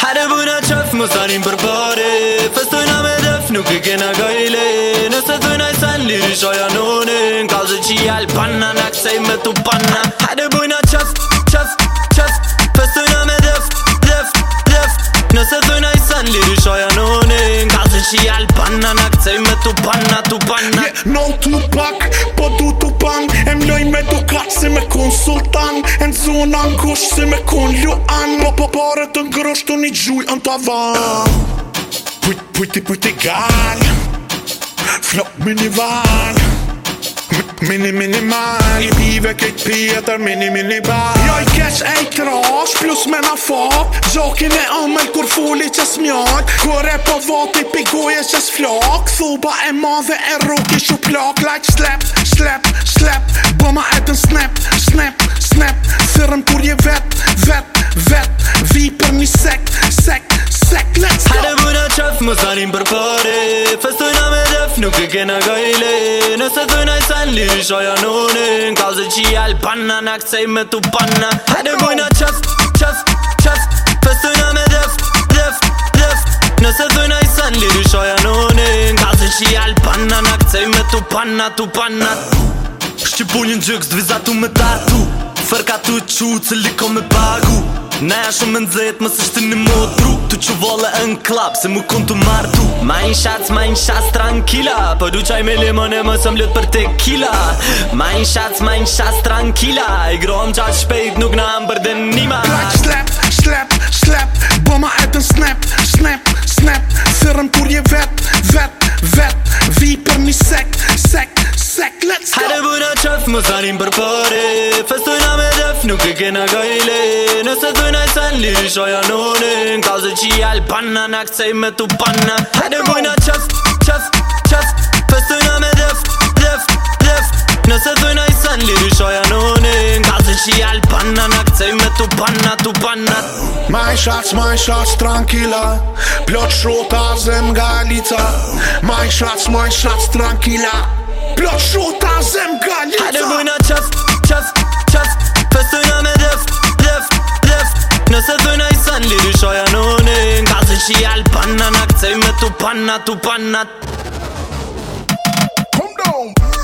Harë bujnë e qëfë, më sanim për pare Festoj në me dëf, nuk e kena gajle Nëse të dojnë e sen, liri shoja në në në Kallë zë që jelë panna, në kësej me të panna Harë bujnë e qëfë, qëfë, qëfë Festoj në me dëf, dëf, dëf Nëse të dojnë e sen, liri shoja në në në Kallë zë që jelë panna, në kësej me të panna, të panna Yeah, no, të pak, pak shunan kush se me kon luan Po Mo po pare të ngrështu një gjuj an tavan avan Pujt, pujti, pujti gal Flop mini van mini mini man I pive kejt pjetër mini mini ban Jo i keq e i krasht plus me na fap Gjokin e omel kur fulli qes mjak Kure po dvoti piguje qes flak Thuba e ma dhe e ruki shu plak Like slap, slap, slap Po ma edhe snap, snap, snap tërëm kur je vet, vet, vet Vi për një sek, sek, sek, let's go Hare bujna qef, më zanim për pare Festoj me def, nuk e kena gajle Nëse të dojna i sen, liri shoja nune Në kauze qi al panna, në kësej me tu panna Hare bujna qef, qef, qef Festojna me def, def, def Nëse të dojna i sen, liri shoja nune Në kauze qi al panna, në kësej me tu panna, tu panna Shqipunjën një gjyks, dvizatu me tatu Ferka tu e qu, cili ko me pagu Na ja shumë më nëzit, më së shtë një modru Tu që vole në klap, se mu kun të martu Ma i shac, ma i shac, tranquila Po du qaj me limon e më sëm për tequila Ma i shac, ma i shac, tranquila I grohëm qaq shpejt, nuk na më bërde nima Klaq, slep, slep, slep, bëma e më zanin për pare Festojna me def nuk e kena gajle Nëse dojna i sen li shoja none Në kazë që i albana në me tu panna Hajde bujna qës, qës, qës Festojna me def, def, def Nëse dojna i sen li shoja none Në kazë që i albana në me tu panna, tu panna Ma i shats, ma shats, tranquila Plot shota zem galica Ma i shats, ma shats, tranquila Blok shu ta zem galita A dhe bujna qeft, qeft, qeft Për sëjna me dheft, dheft, dheft Nëse sëjna i san, lirishoja nune Nga si shial panna nakt, sej me tu panna, tu panna Come down